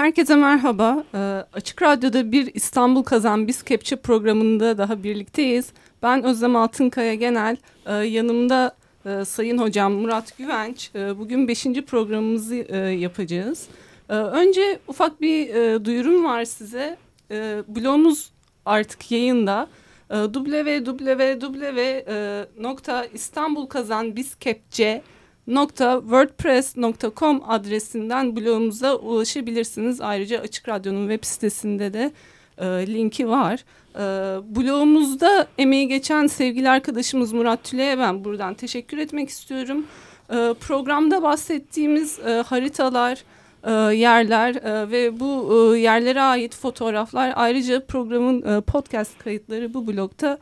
Herkese merhaba. Ee, Açık Radyo'da bir İstanbul Kazan Biz Kepçe programında daha birlikteyiz. Ben Özlem Altınkaya Genel. Ee, yanımda e, Sayın Hocam Murat Güvenç. Ee, bugün beşinci programımızı e, yapacağız. Önce ufak bir e, duyurum var size. Blogumuz artık yayında. www.istanbulkazanbizkepçe.com wordpress.com adresinden blogumuza ulaşabilirsiniz. Ayrıca Açık Radyo'nun web sitesinde de e, linki var. E, blogumuzda emeği geçen sevgili arkadaşımız Murat Tüle'ye ben buradan teşekkür etmek istiyorum. E, programda bahsettiğimiz e, haritalar, e, yerler e, ve bu e, yerlere ait fotoğraflar ayrıca programın e, podcast kayıtları bu blogda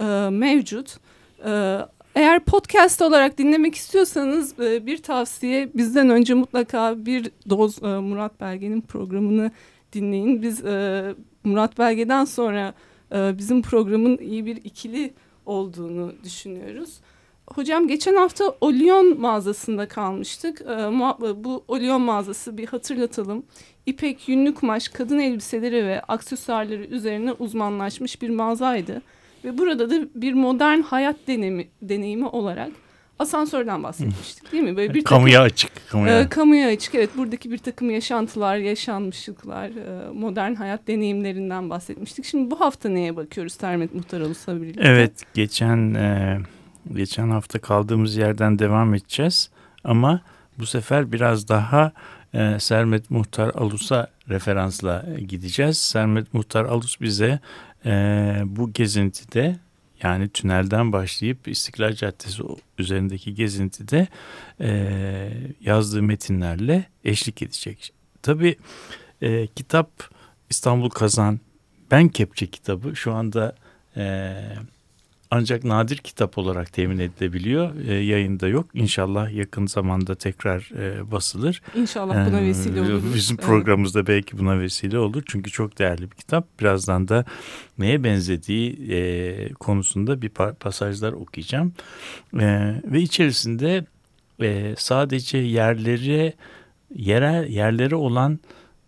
e, mevcut. E, eğer podcast olarak dinlemek istiyorsanız e, bir tavsiye bizden önce mutlaka bir doz e, Murat Belge'nin programını dinleyin. Biz e, Murat Belge'den sonra bizim programın iyi bir ikili olduğunu düşünüyoruz. Hocam geçen hafta Olyon mağazasında kalmıştık. Bu Olyon mağazası bir hatırlatalım. İpek, yünlü kumaş, kadın elbiseleri ve aksesuarları üzerine uzmanlaşmış bir mağazaydı. Ve burada da bir modern hayat deneyimi, deneyimi olarak asansörden bahsetmiştik değil mi? Böyle bir kamuya takım, açık. Kamuya. E, kamuya açık evet buradaki bir takım yaşantılar, yaşanmışlıklar, e, modern hayat deneyimlerinden bahsetmiştik. Şimdi bu hafta neye bakıyoruz Termet Muhtaroğlu birlikte? Evet geçen e, geçen hafta kaldığımız yerden devam edeceğiz ama bu sefer biraz daha e, Sermet Muhtar Alus'a referansla gideceğiz. Sermet Muhtar Alus bize e, bu gezintide yani tünelden başlayıp İstiklal Caddesi üzerindeki gezintide e, yazdığı metinlerle eşlik edecek. Tabii e, kitap İstanbul Kazan Ben Kepçe kitabı şu anda e, ancak nadir kitap olarak temin edilebiliyor. E, yayında yok. İnşallah yakın zamanda tekrar e, basılır. İnşallah buna vesile olur. Bizim evet. programımızda belki buna vesile olur. Çünkü çok değerli bir kitap. Birazdan da neye benzediği e, konusunda bir pasajlar okuyacağım. E, ve içerisinde e, sadece yerleri yerel yerlere olan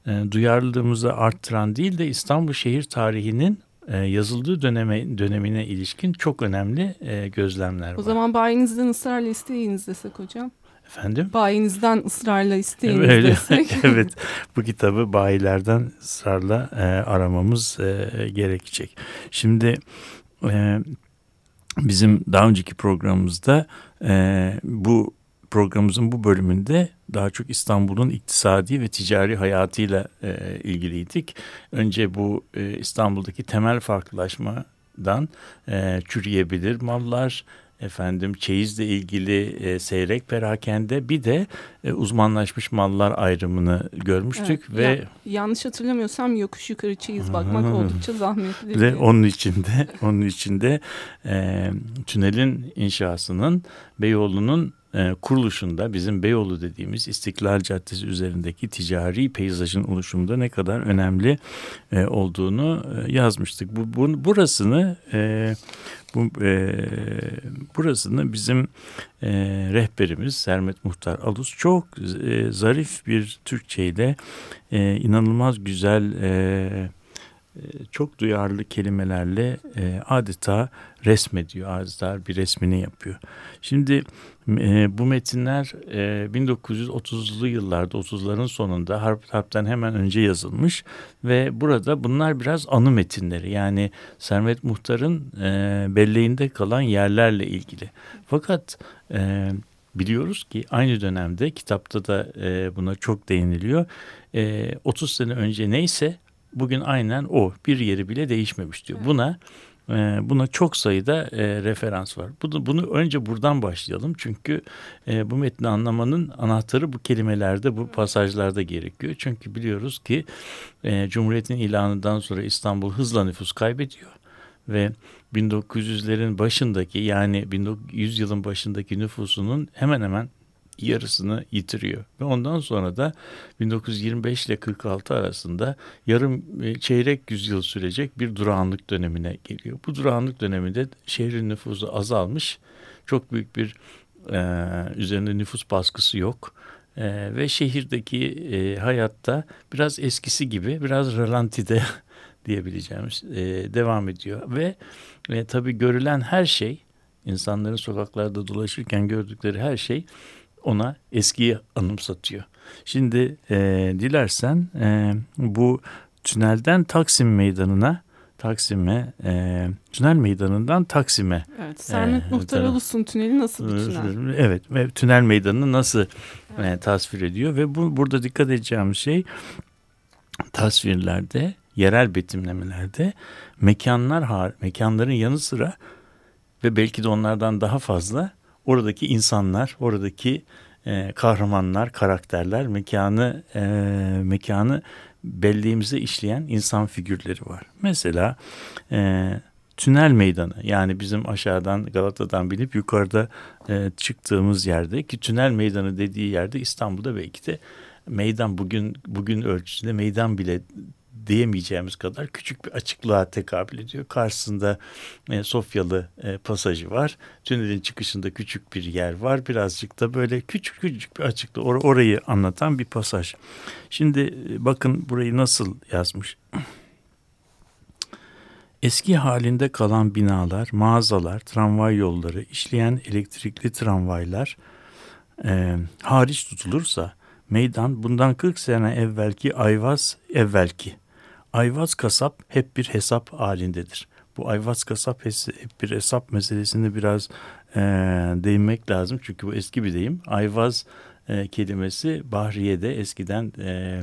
e, duyarlılığımızı arttıran değil de İstanbul şehir tarihinin e, yazıldığı döneme, dönemine ilişkin çok önemli e, gözlemler var. O zaman bayinizden ısrarla isteyiniz desek hocam. Efendim? Bayinizden ısrarla isteyiniz Öyle, desek. evet bu kitabı bayilerden ısrarla e, aramamız e, gerekecek. Şimdi e, bizim daha önceki programımızda e, bu programımızın bu bölümünde daha çok İstanbul'un iktisadi ve ticari hayatıyla e, ilgiliydik. Önce bu e, İstanbul'daki temel farklılaşmadan e, çürüyebilir mallar, efendim çeyizle ilgili e, seyrek perakende bir de e, uzmanlaşmış mallar ayrımını görmüştük evet, ve ya, yanlış hatırlamıyorsam yokuş yukarı çeyiz bakmak oldukça zahmetli. Ve onun içinde onun içinde e, tünelin inşasının Beyoğlu'nun e, kuruluşunda bizim Beyoğlu dediğimiz İstiklal Caddesi üzerindeki ticari peyzajın oluşumunda ne kadar önemli e, olduğunu e, yazmıştık. Bu, bu burasını e, bu e, burasını bizim e, rehberimiz Sermet Muhtar Alus çok e, zarif bir Türkçeyle e, inanılmaz güzel e, çok duyarlı kelimelerle e, adeta resmediyor, adeta bir resmini yapıyor. Şimdi e, bu metinler e, 1930'lu yıllarda, 30'ların sonunda harp, harpten hemen önce yazılmış ve burada bunlar biraz anı metinleri. Yani Servet Muhtar'ın e, belleğinde kalan yerlerle ilgili. Fakat e, biliyoruz ki aynı dönemde kitapta da e, buna çok değiniliyor. E, 30 sene önce neyse bugün aynen o bir yeri bile değişmemiş diyor. Buna e, buna çok sayıda e, referans var. Bunu, bunu önce buradan başlayalım çünkü e, bu metni anlamanın anahtarı bu kelimelerde, bu pasajlarda gerekiyor. Çünkü biliyoruz ki Cumhuriyet'in ilanından sonra İstanbul hızla nüfus kaybediyor ve 1900'lerin başındaki yani 1900 yılın başındaki nüfusunun hemen hemen yarısını yitiriyor. Ve ondan sonra da 1925 ile 46 arasında yarım e, çeyrek yüzyıl sürecek bir durağanlık dönemine geliyor. Bu durağanlık döneminde şehrin nüfusu azalmış. Çok büyük bir e, üzerinde nüfus baskısı yok. E, ve şehirdeki e, hayatta biraz eskisi gibi biraz ralantide diyebileceğimiz e, devam ediyor. Ve, ve tabii görülen her şey insanların sokaklarda dolaşırken gördükleri her şey ona eskiyi anımsatıyor. Şimdi e, dilersen e, bu tünelden Taksim Meydanı'na Taksim'e, e, tünel meydanından Taksim'e. Evet, Sermet e, Muhtar Alusun tüneli nasıl bir tünel? Evet, ve tünel meydanını nasıl evet. e, tasvir ediyor ve bu burada dikkat edeceğimiz şey tasvirlerde, yerel betimlemelerde mekanlar mekanların yanı sıra ve belki de onlardan daha fazla oradaki insanlar, oradaki e, kahramanlar, karakterler, mekanı e, mekanı belleğimize işleyen insan figürleri var. Mesela e, tünel meydanı yani bizim aşağıdan Galata'dan binip yukarıda e, çıktığımız yerde ki tünel meydanı dediği yerde İstanbul'da belki de meydan bugün bugün ölçüsünde meydan bile diyemeyeceğimiz kadar küçük bir açıklığa tekabül ediyor. Karşısında e, Sofyalı e, pasajı var. Tünelin çıkışında küçük bir yer var. Birazcık da böyle küçük küçük bir açıklık or orayı anlatan bir pasaj. Şimdi e, bakın burayı nasıl yazmış. Eski halinde kalan binalar, mağazalar, tramvay yolları, işleyen elektrikli tramvaylar e, hariç tutulursa meydan bundan 40 sene evvelki Ayvaz evvelki Ayvaz kasap hep bir hesap halindedir. Bu ayvaz kasap hep bir hesap meselesini biraz e, değinmek lazım. Çünkü bu eski bir deyim. Ayvaz e, kelimesi Bahriye'de eskiden e,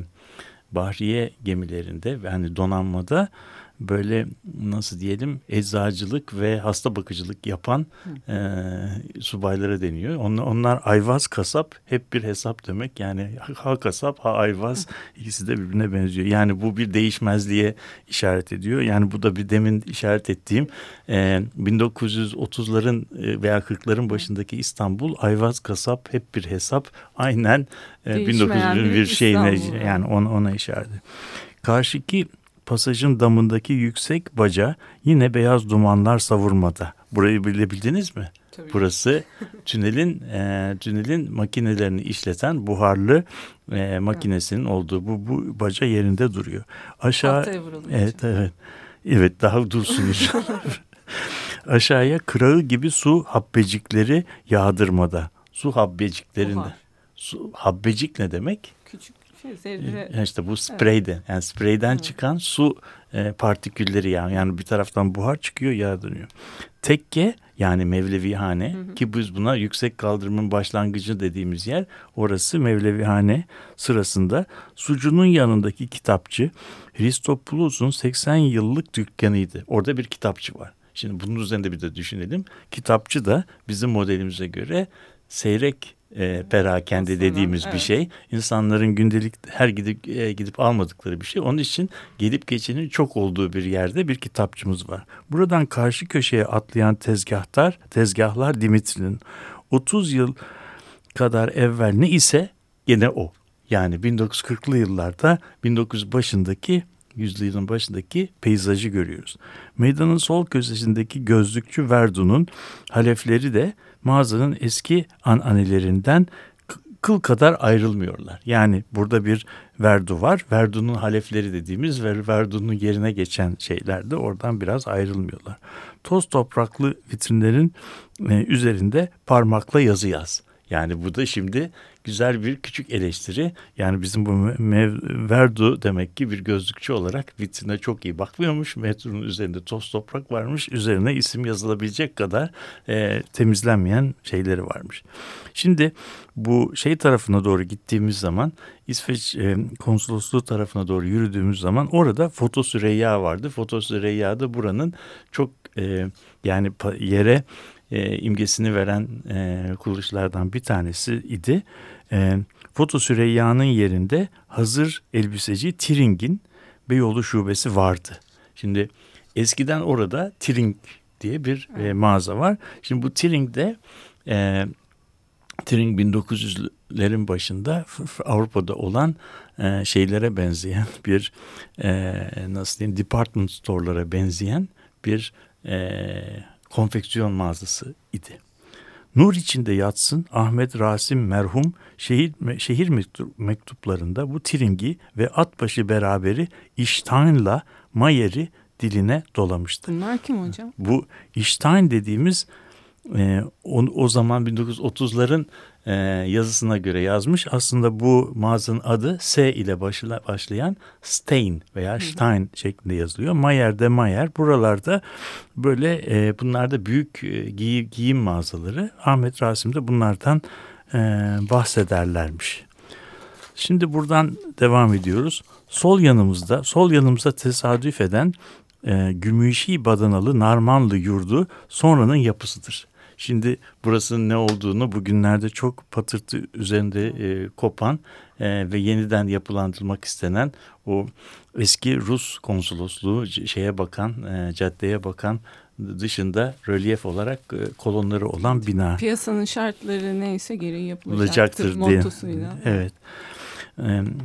Bahriye gemilerinde yani donanmada böyle nasıl diyelim eczacılık ve hasta bakıcılık yapan e, subaylara deniyor. Onlar, onlar ayvaz kasap hep bir hesap demek. Yani ha kasap ha ayvaz ikisi de birbirine benziyor. Yani bu bir değişmezliğe işaret ediyor. Yani bu da bir demin işaret ettiğim e, 1930'ların e, veya 40'ların başındaki İstanbul ayvaz kasap hep bir hesap aynen e, 1900'ün bir şeyine yani ona, ona işaret ediyor. Karşıki pasajın damındaki yüksek baca yine beyaz dumanlar savurmada. Burayı bilebildiniz mi? Tabii. Burası tünelin e, tünelin makinelerini işleten buharlı e, makinesinin olduğu bu, bu baca yerinde duruyor. Aşağı Evet evet. Evet daha dursun Aşağıya kırağı gibi su habbecikleri yağdırmada. Su habbeciklerinde. Su habbecik ne demek? Küçük şey, zerre... Yani işte bu spreyde evet. yani spreyden evet. çıkan su e, partikülleri yani yani bir taraftan buhar çıkıyor yağdırıyor. Tekke yani Mevlevihane hı hı. ki biz buna yüksek kaldırımın başlangıcı dediğimiz yer orası Mevlevihane sırasında sucunun yanındaki kitapçı Hristopoulos'un 80 yıllık dükkanıydı. Orada bir kitapçı var. Şimdi bunun üzerinde bir de düşünelim. Kitapçı da bizim modelimize göre seyrek e, perakende Aslında, dediğimiz evet. bir şey. İnsanların gündelik her gidip e, gidip almadıkları bir şey. Onun için gelip geçenin çok olduğu bir yerde bir kitapçımız var. Buradan karşı köşeye atlayan tezgahlar, tezgahlar Dimitri'nin 30 yıl kadar evvel ne ise gene o. Yani 1940'lı yıllarda 1900 başındaki yüzyılın başındaki peyzajı görüyoruz. Meydanın sol köşesindeki gözlükçü Verdun'un halefleri de mağazanın eski ananelerinden kıl kadar ayrılmıyorlar. Yani burada bir verdu var. Verdunun halefleri dediğimiz ve verdunun yerine geçen şeyler de oradan biraz ayrılmıyorlar. Toz topraklı vitrinlerin e, üzerinde parmakla yazı yaz. Yani bu da şimdi güzel bir küçük eleştiri. Yani bizim bu Mev Verdu demek ki bir gözlükçü olarak vitrine çok iyi bakmıyormuş. Metronun üzerinde toz toprak varmış. Üzerine isim yazılabilecek kadar e, temizlenmeyen şeyleri varmış. Şimdi bu şey tarafına doğru gittiğimiz zaman İsveç e, konsolosluğu tarafına doğru yürüdüğümüz zaman orada Foto Süreyya vardı. Foto Süreyya da buranın çok e, yani yere e, imgesini veren e, kuruluşlardan bir tanesi idi. E, Foto Süreyya'nın yerinde hazır elbiseci Tiring'in Beyoğlu şubesi vardı. Şimdi eskiden orada Tiring diye bir e, mağaza var. Şimdi bu Tiring'de e, Tiring 1900'lerin başında Avrupa'da olan e, şeylere benzeyen bir e, nasıl diyeyim department store'lara benzeyen bir e, konfeksiyon mağazası idi. Nur içinde yatsın Ahmet Rasim merhum şehir, şehir mektuplarında bu Tiringi ve Atbaşı beraberi İştayn'la Mayer'i diline dolamıştı. Bunlar kim hocam? Bu İştayn dediğimiz e, o, o zaman 1930'ların e, yazısına göre yazmış. Aslında bu mağazanın adı S ile başla, başlayan Stein veya Stein şeklinde yazılıyor. Mayer de Mayer. Buralarda böyle e, bunlarda büyük e, giy, giyim mağazaları. Ahmet Rasim de bunlardan e, bahsederlermiş. Şimdi buradan devam ediyoruz. Sol yanımızda, sol yanımızda tesadüf eden e, Gümüşi Badanalı Narmanlı yurdu sonranın yapısıdır. Şimdi burasının ne olduğunu bugünlerde çok patırtı üzerinde e, kopan e, ve yeniden yapılandırmak istenen o eski Rus konsolosluğu şeye bakan, e, caddeye bakan dışında rölyef olarak e, kolonları olan bina. Piyasanın şartları neyse gereği yapılacaktır mottosuyla. Evet.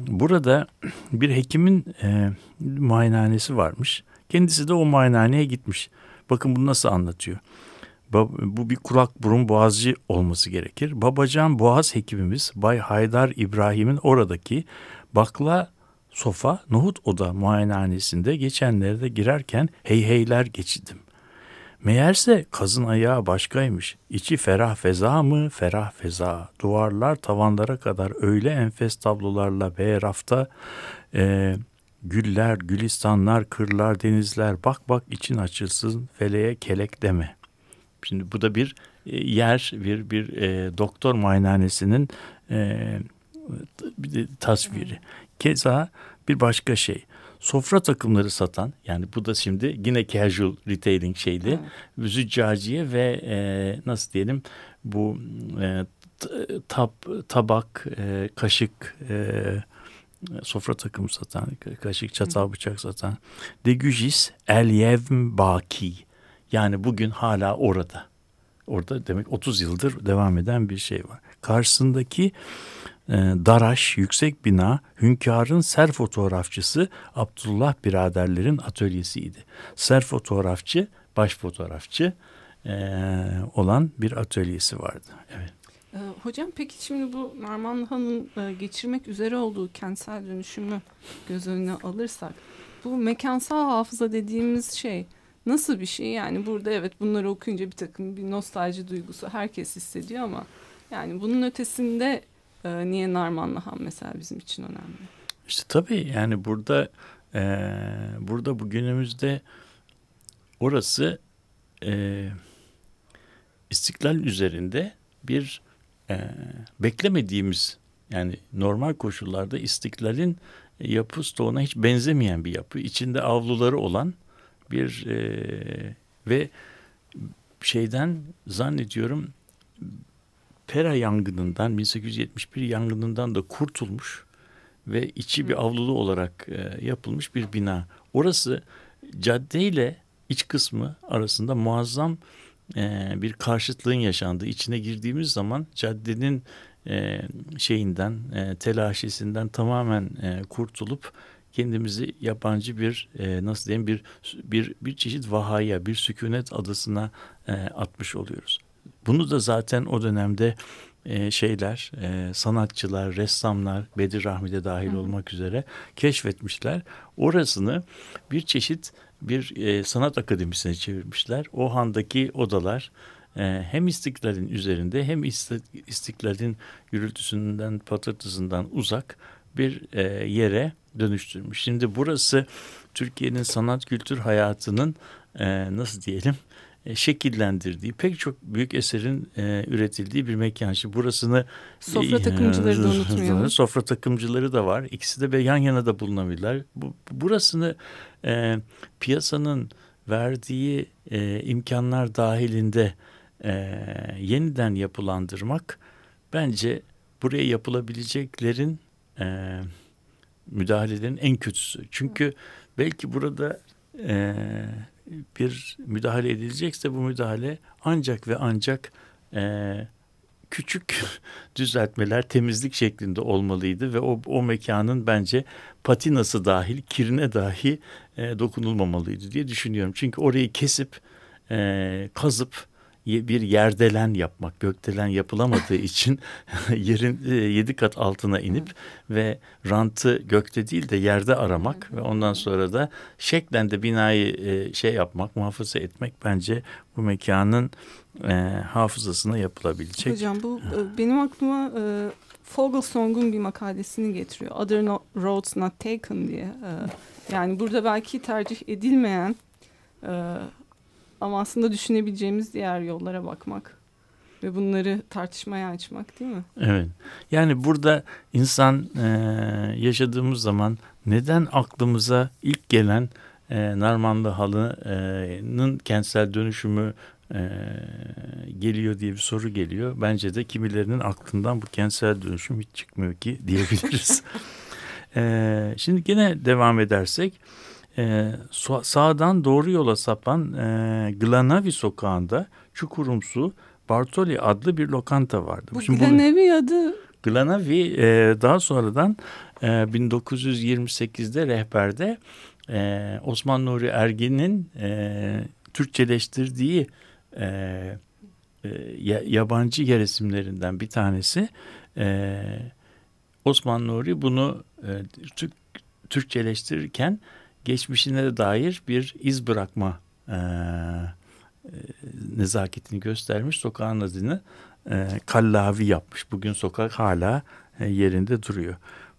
Burada bir hekimin e, muayenehanesi varmış. Kendisi de o muayenehaneye gitmiş. Bakın bunu nasıl anlatıyor. Bu bir kulak burun boğazcı olması gerekir. Babacan boğaz hekimimiz Bay Haydar İbrahim'in oradaki bakla sofa nohut oda muayenehanesinde geçenlerde girerken hey heyler geçidim. Meğerse kazın ayağı başkaymış. İçi ferah feza mı? Ferah feza. Duvarlar tavanlara kadar öyle enfes tablolarla ve rafta e, güller, gülistanlar, kırlar, denizler bak bak için açılsın feleğe kelek deme. Şimdi bu da bir e, yer, bir bir e, doktor muayenehanesinin e, tasviri. Keza bir başka şey. Sofra takımları satan yani bu da şimdi yine casual retailing şeydi. Evet. Züccaciye ve e, nasıl diyelim bu e, tab, tabak, e, kaşık, e, sofra takımı satan, kaşık, çatal, bıçak satan. Degüjis el yevm baki yani bugün hala orada. Orada demek 30 yıldır devam eden bir şey var. Karşısındaki e, Daraş yüksek bina hünkârın ser fotoğrafçısı Abdullah biraderlerin atölyesiydi. Ser fotoğrafçı, baş fotoğrafçı e, olan bir atölyesi vardı. Evet. E, hocam peki şimdi bu Narman Han'ın e, geçirmek üzere olduğu kentsel dönüşümü göz önüne alırsak bu mekansal hafıza dediğimiz şey nasıl bir şey yani burada evet bunları okuyunca bir takım bir nostalji duygusu herkes hissediyor ama yani bunun ötesinde e, niye Narman Nahan mesela bizim için önemli? İşte tabii yani burada e, burada bugünümüzde orası e, istiklal üzerinde bir e, beklemediğimiz yani normal koşullarda istiklalin yapı stoğuna hiç benzemeyen bir yapı. içinde avluları olan bir e, ve şeyden zannediyorum Pera yangınından 1871 yangınından da kurtulmuş ve içi bir avlulu olarak e, yapılmış bir bina. Orası caddeyle iç kısmı arasında muazzam e, bir karşıtlığın yaşandığı. İçine girdiğimiz zaman caddenin e, şeyinden, e, telaşesinden tamamen e, kurtulup kendimizi yabancı bir e, nasıl diyeyim bir bir bir çeşit vahaya, bir sükunet adasına e, atmış oluyoruz. Bunu da zaten o dönemde e, şeyler, e, sanatçılar, ressamlar, Bedir Rahmi'de dahil Hı. olmak üzere keşfetmişler. Orasını bir çeşit bir e, sanat akademisine çevirmişler. O handaki odalar e, hem istiklalin üzerinde hem istiklalin gürültüsünden, patırtısından uzak bir e, yere dönüştürmüş. Şimdi burası Türkiye'nin sanat kültür hayatının e, nasıl diyelim e, şekillendirdiği pek çok büyük eserin e, üretildiği bir mekan. Şimdi burasını sofra takımcıları da unutmayalım. Sofra takımcıları da var. İkisi de yan yana da bulunabilirler. Bu, burasını e, piyasanın verdiği e, imkanlar dahilinde e, yeniden yapılandırmak bence buraya yapılabileceklerin e, müdahalelerin en kötüsü. Çünkü belki burada e, bir müdahale edilecekse bu müdahale ancak ve ancak e, küçük düzeltmeler temizlik şeklinde olmalıydı ve o, o mekanın bence patinası dahil kirine dahi e, dokunulmamalıydı diye düşünüyorum. Çünkü orayı kesip e, kazıp bir yerdelen yapmak, gökdelen yapılamadığı için yerin e, yedi kat altına inip ve rantı gökte değil de yerde aramak ve ondan sonra da şeklen de binayı e, şey yapmak, muhafaza etmek bence bu mekanın e, hafızasına yapılabilecek. Hocam bu e, benim aklıma e, Fogelsong'un bir makalesini getiriyor. Other no, Roads Not Taken diye. E, yani burada belki tercih edilmeyen e, ama aslında düşünebileceğimiz diğer yollara bakmak ve bunları tartışmaya açmak değil mi? Evet. Yani burada insan e, yaşadığımız zaman neden aklımıza ilk gelen e, Narmanlı halının kentsel dönüşümü e, geliyor diye bir soru geliyor. Bence de kimilerinin aklından bu kentsel dönüşüm hiç çıkmıyor ki diyebiliriz. e, şimdi yine devam edersek e, sağdan doğru yola sapan e, Glanavi sokağında Çukurumsu Bartoli adlı bir lokanta vardı. Bu Şimdi Glanavi bu, adı Glanavi e, daha sonradan e, 1928'de rehberde e, Osman Nuri Ergin'in e, Türkçeleştirdiği e, e, yabancı yer isimlerinden bir tanesi. E, Osman Nuri bunu e, Türk, Türkçeleştirirken geçmişine dair bir iz bırakma e, nezaketini göstermiş. Sokağın adını e, Kallavi yapmış. Bugün sokak hala e, yerinde duruyor.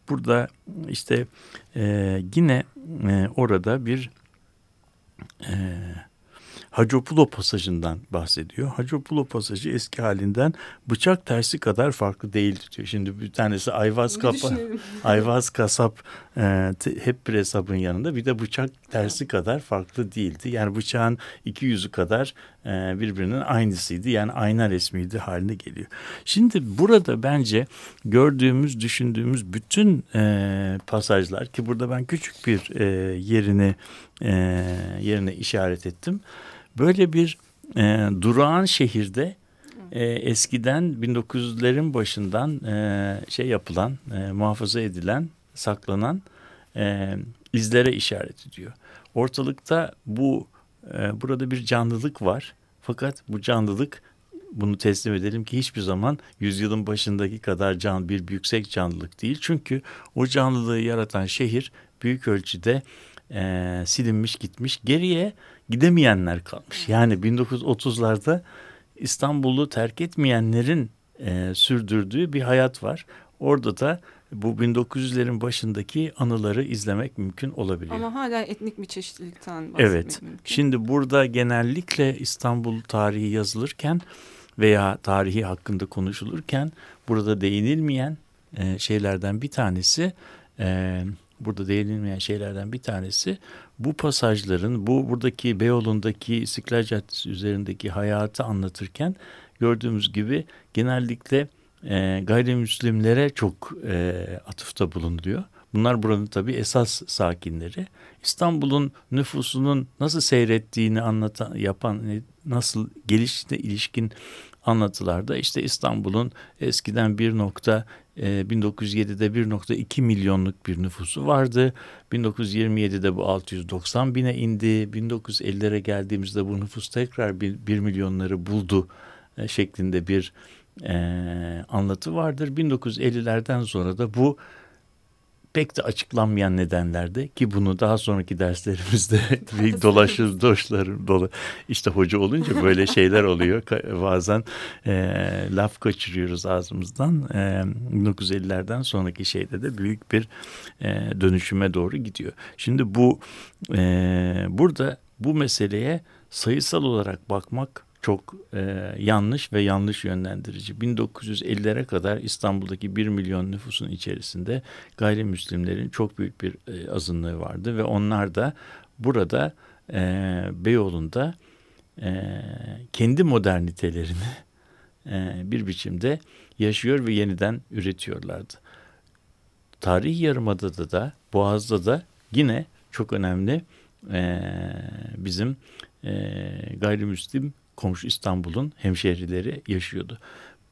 Burada işte e, yine e, orada bir e, Hacopulo pasajından bahsediyor. Hacopulo pasajı eski halinden bıçak tersi kadar farklı değildi diyor. Şimdi bir tanesi Ayvaz, kapa, Ayvaz kasap e, hep bir hesabın yanında bir de bıçak tersi kadar farklı değildi. Yani bıçağın iki yüzü kadar e, birbirinin aynısıydı. Yani ayna resmiydi haline geliyor. Şimdi burada bence gördüğümüz, düşündüğümüz bütün e, pasajlar ki burada ben küçük bir e, yerini e, yerine işaret ettim. Böyle bir e, durağan şehirde e, eskiden 1900'lerin başından e, şey yapılan, e, muhafaza edilen, saklanan e, izlere işaret ediyor. Ortalıkta bu e, burada bir canlılık var. Fakat bu canlılık bunu teslim edelim ki hiçbir zaman yüzyılın başındaki kadar can bir yüksek canlılık değil. Çünkü o canlılığı yaratan şehir büyük ölçüde e, silinmiş gitmiş. Geriye gidemeyenler kalmış. Yani 1930'larda İstanbul'u terk etmeyenlerin e, sürdürdüğü bir hayat var. Orada da bu 1900'lerin başındaki anıları izlemek mümkün olabiliyor. Ama hala etnik bir çeşitlilikten bahsetmek evet. mümkün. Şimdi burada genellikle İstanbul tarihi yazılırken veya tarihi hakkında konuşulurken burada değinilmeyen e, şeylerden bir tanesi e, burada değinilmeyen şeylerden bir tanesi bu pasajların bu buradaki Beyoğlu'ndaki İstiklal Caddesi üzerindeki hayatı anlatırken gördüğümüz gibi genellikle e, gayrimüslimlere çok e, atıfta bulunuyor. Bunlar buranın tabii esas sakinleri. İstanbul'un nüfusunun nasıl seyrettiğini anlatan, yapan, nasıl gelişine ilişkin anlatılarda işte İstanbul'un eskiden bir nokta 1907'de 1.2 milyonluk bir nüfusu vardı. 1927'de bu 690 bine indi. 1950'lere geldiğimizde bu nüfus tekrar 1, milyonları buldu e, şeklinde bir e, anlatı vardır. 1950'lerden sonra da bu pek de açıklanmayan nedenlerde ki bunu daha sonraki derslerimizde bir dolaşır doşlarım dolu işte hoca olunca böyle şeyler oluyor. Bazen e, laf kaçırıyoruz ağzımızdan. E, 1950'lerden sonraki şeyde de büyük bir e, dönüşüme doğru gidiyor. Şimdi bu e, burada bu meseleye sayısal olarak bakmak çok e, yanlış ve yanlış yönlendirici. 1950'lere kadar İstanbul'daki 1 milyon nüfusun içerisinde gayrimüslimlerin çok büyük bir e, azınlığı vardı ve onlar da burada e, Beyoğlu'nda e, kendi modernitelerini e, bir biçimde yaşıyor ve yeniden üretiyorlardı. Tarihi Yarımada'da da Boğaz'da da yine çok önemli e, bizim e, gayrimüslim komşu İstanbul'un hemşehrileri yaşıyordu.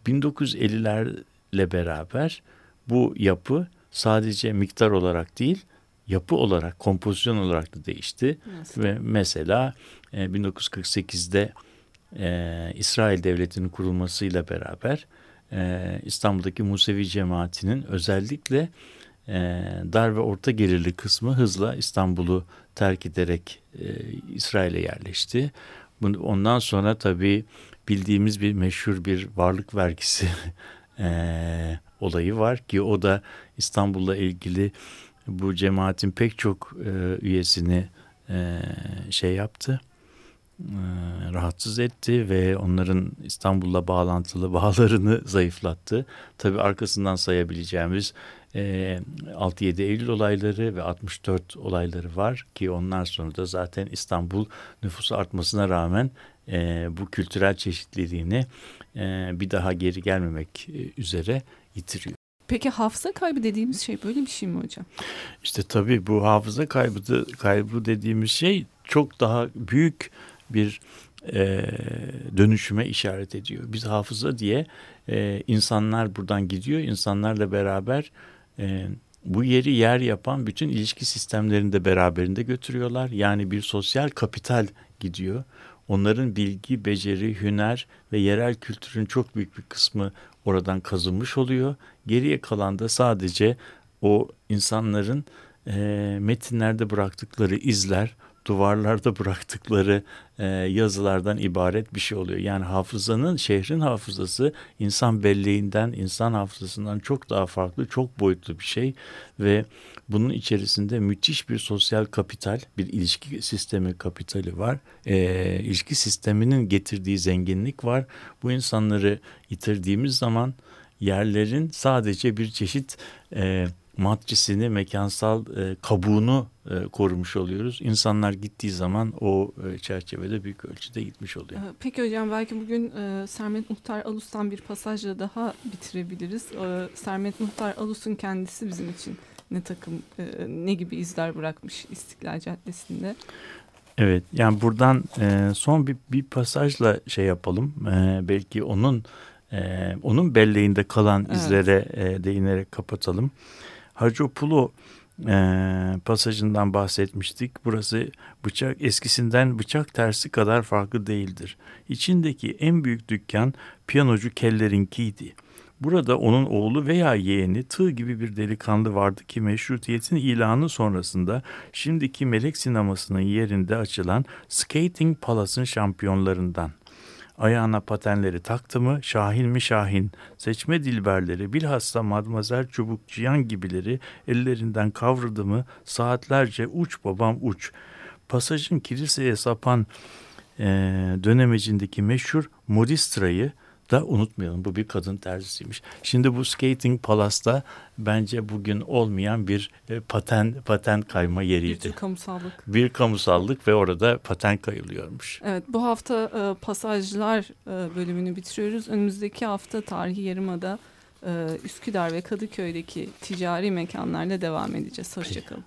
1950'lerle beraber bu yapı sadece miktar olarak değil yapı olarak, kompozisyon olarak da değişti. Nasıl? Ve mesela e, 1948'de e, İsrail Devleti'nin kurulmasıyla beraber e, İstanbul'daki Musevi cemaatinin özellikle e, dar ve orta gelirli kısmı hızla İstanbul'u terk ederek e, İsrail'e yerleşti. Ondan sonra tabii bildiğimiz bir meşhur bir varlık vergisi e, olayı var ki o da İstanbul'la ilgili bu cemaatin pek çok e, üyesini e, şey yaptı rahatsız etti ve onların İstanbul'la bağlantılı bağlarını zayıflattı. Tabi arkasından sayabileceğimiz e, 6-7 Eylül olayları ve 64 olayları var ki onlar sonra da zaten İstanbul nüfusu artmasına rağmen e, bu kültürel çeşitliliğini e, bir daha geri gelmemek e, üzere yitiriyor. Peki hafıza kaybı dediğimiz şey böyle bir şey mi hocam? İşte tabii bu hafıza kaybı, kaybı dediğimiz şey çok daha büyük bir e, dönüşüme işaret ediyor. Biz hafıza diye e, insanlar buradan gidiyor, insanlarla beraber e, bu yeri yer yapan bütün ilişki sistemlerini de beraberinde götürüyorlar. Yani bir sosyal kapital gidiyor. Onların bilgi, beceri, hüner ve yerel kültürün çok büyük bir kısmı oradan kazınmış oluyor. Geriye kalan da sadece o insanların e, metinlerde bıraktıkları izler, duvarlarda bıraktıkları e, yazılardan ibaret bir şey oluyor. Yani hafızanın, şehrin hafızası insan belleğinden, insan hafızasından çok daha farklı, çok boyutlu bir şey ve bunun içerisinde müthiş bir sosyal kapital, bir ilişki sistemi kapitali var. E, ilişki sisteminin getirdiği zenginlik var. Bu insanları yitirdiğimiz zaman yerlerin sadece bir çeşit e, matrisini, mekansal e, kabuğunu e, korumuş oluyoruz. İnsanlar gittiği zaman o e, çerçevede büyük ölçüde gitmiş oluyor. Ee, peki hocam belki bugün e, Sermet Muhtar Alus'tan bir pasajla daha bitirebiliriz. E, Sermet Muhtar Alus'un kendisi bizim için ne takım, e, ne gibi izler bırakmış İstiklal Caddesi'nde? Evet, yani buradan e, son bir, bir pasajla şey yapalım. E, belki onun e, onun belleğinde kalan evet. izlere e, değinerek kapatalım. Hacopulu e, pasajından bahsetmiştik. Burası bıçak eskisinden bıçak tersi kadar farklı değildir. İçindeki en büyük dükkan piyanocu Keller'inkiydi. Burada onun oğlu veya yeğeni tığ gibi bir delikanlı vardı ki meşrutiyetin ilanı sonrasında şimdiki melek sinemasının yerinde açılan Skating Palace'ın şampiyonlarından. Ayağına patenleri taktı mı Şahin mi Şahin, seçme dilberleri bilhassa Madmazel Çubuk Cihan gibileri ellerinden kavradı mı saatlerce uç babam uç. Pasajın kiliseye sapan e, dönemecindeki meşhur Modistra'yı da unutmayalım. Bu bir kadın terzisiymiş. Şimdi bu Skating Palace'da bence bugün olmayan bir e, paten paten kayma yeriydi. Bir kamusallık. Bir kamusallık ve orada paten kayılıyormuş. Evet bu hafta e, pasajlar e, bölümünü bitiriyoruz. Önümüzdeki hafta tarihi yarımada e, Üsküdar ve Kadıköy'deki ticari mekanlarla devam edeceğiz. Hoşçakalın.